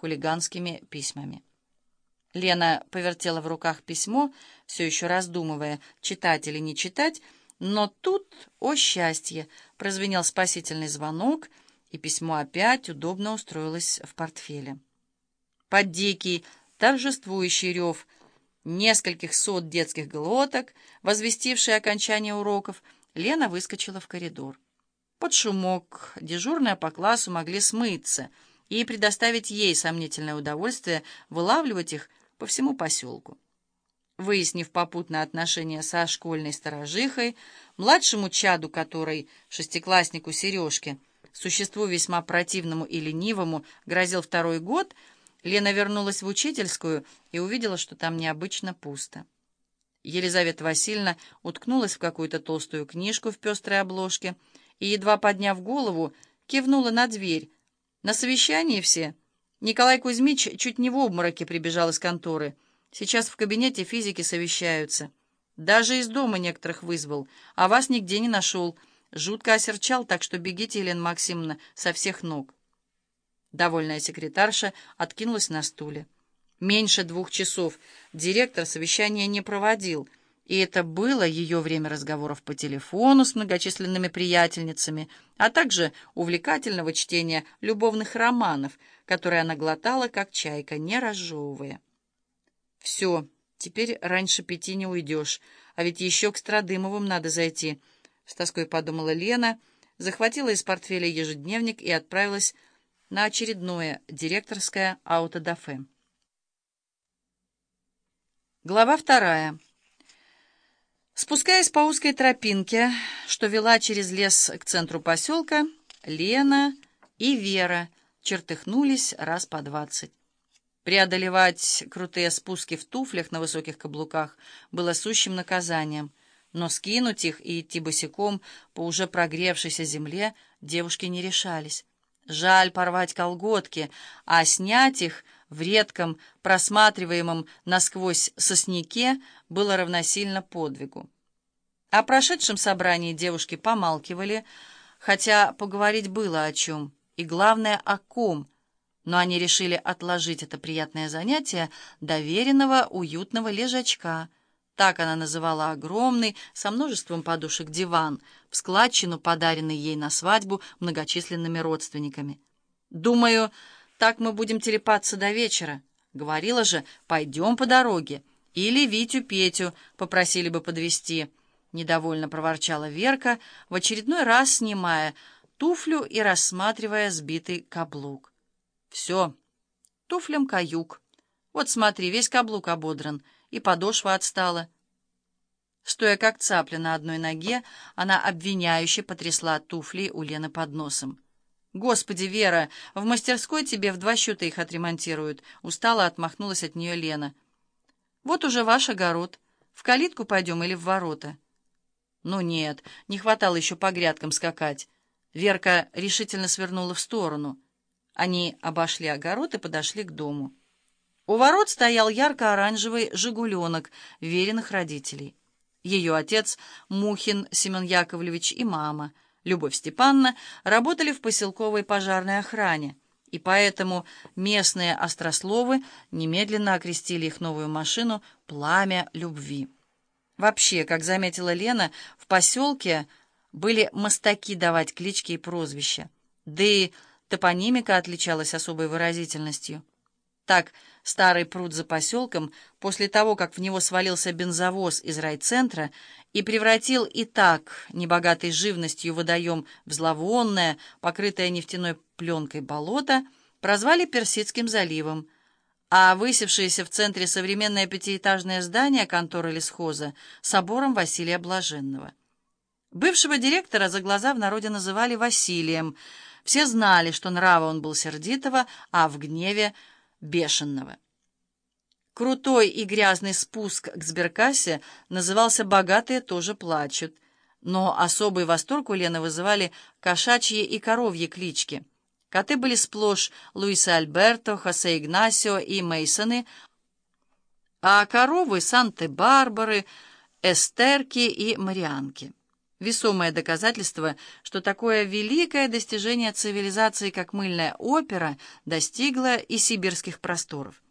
хулиганскими письмами. Лена повертела в руках письмо, все еще раздумывая, читать или не читать, но тут, о счастье, прозвенел спасительный звонок, и письмо опять удобно устроилось в портфеле. Под дикий, торжествующий рев нескольких сот детских глоток, возвестивший окончание уроков, Лена выскочила в коридор. Под шумок дежурные по классу могли смыться и предоставить ей сомнительное удовольствие вылавливать их по всему поселку. Выяснив попутное отношение со школьной сторожихой, младшему чаду которой, шестикласснику Сережке, существу весьма противному и ленивому, грозил второй год, Лена вернулась в учительскую и увидела, что там необычно пусто. Елизавета Васильевна уткнулась в какую-то толстую книжку в пестрой обложке и, едва подняв голову, кивнула на дверь. «На совещании все?» Николай Кузьмич чуть не в обмороке прибежал из конторы. Сейчас в кабинете физики совещаются. Даже из дома некоторых вызвал, а вас нигде не нашел. Жутко осерчал, так что бегите, Елена Максимовна, со всех ног. Довольная секретарша откинулась на стуле. Меньше двух часов директор совещания не проводил, и это было ее время разговоров по телефону с многочисленными приятельницами, а также увлекательного чтения любовных романов — которое она глотала, как чайка, не разжевывая. «Все, теперь раньше пяти не уйдешь, а ведь еще к Страдымовым надо зайти», — с тоской подумала Лена, захватила из портфеля ежедневник и отправилась на очередное директорское аутодафе. Глава вторая. Спускаясь по узкой тропинке, что вела через лес к центру поселка, Лена и Вера — чертыхнулись раз по двадцать. Преодолевать крутые спуски в туфлях на высоких каблуках было сущим наказанием, но скинуть их и идти босиком по уже прогревшейся земле девушки не решались. Жаль порвать колготки, а снять их в редком, просматриваемом насквозь сосняке было равносильно подвигу. О прошедшем собрании девушки помалкивали, хотя поговорить было о чем и, главное, о ком, но они решили отложить это приятное занятие доверенного уютного лежачка. Так она называла огромный, со множеством подушек диван, в складчину, подаренный ей на свадьбу многочисленными родственниками. «Думаю, так мы будем телепаться до вечера. Говорила же, пойдем по дороге. Или Витю Петю попросили бы подвести. Недовольно проворчала Верка, в очередной раз снимая туфлю и рассматривая сбитый каблук. Все, туфлям каюк. Вот смотри, весь каблук ободран, и подошва отстала. Стоя как цапля на одной ноге, она обвиняюще потрясла туфли у Лены под носом. «Господи, Вера, в мастерской тебе в два счета их отремонтируют», — устало отмахнулась от нее Лена. «Вот уже ваш огород. В калитку пойдем или в ворота?» «Ну нет, не хватало еще по грядкам скакать». Верка решительно свернула в сторону. Они обошли огород и подошли к дому. У ворот стоял ярко-оранжевый «Жигуленок» веренных родителей. Ее отец, Мухин Семен Яковлевич и мама, Любовь Степановна, работали в поселковой пожарной охране, и поэтому местные острословы немедленно окрестили их новую машину «Пламя любви». Вообще, как заметила Лена, в поселке были мастаки давать клички и прозвища. Да и топонимика отличалась особой выразительностью. Так, старый пруд за поселком, после того, как в него свалился бензовоз из райцентра и превратил и так небогатой живностью водоем в зловонное, покрытое нефтяной пленкой болото, прозвали Персидским заливом, а высевшееся в центре современное пятиэтажное здание конторы лесхоза — собором Василия Блаженного. Бывшего директора за глаза в народе называли Василием. Все знали, что нрава он был сердитого, а в гневе — бешеного. Крутой и грязный спуск к сберкассе назывался «Богатые тоже плачут». Но особый восторг у Лены вызывали кошачьи и коровьи клички. Коты были сплошь Луиса Альберто, Хосе Игнасио и Мейсоны, а коровы — Санты-Барбары, Эстерки и Марианки. Весомое доказательство, что такое великое достижение цивилизации, как мыльная опера, достигло и сибирских просторов.